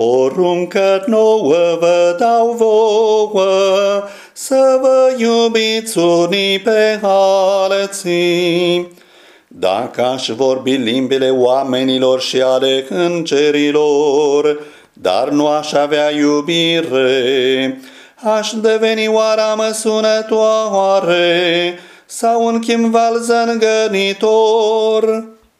Poruncă nouă vă dau vouă, să vă iubiți unii pe alții. Dacă aș vorbi limbile oamenilor și ale îngerilor, dar nu aș avea iubire, aș deveni oara măsunătoare sau un chimval zângănitor.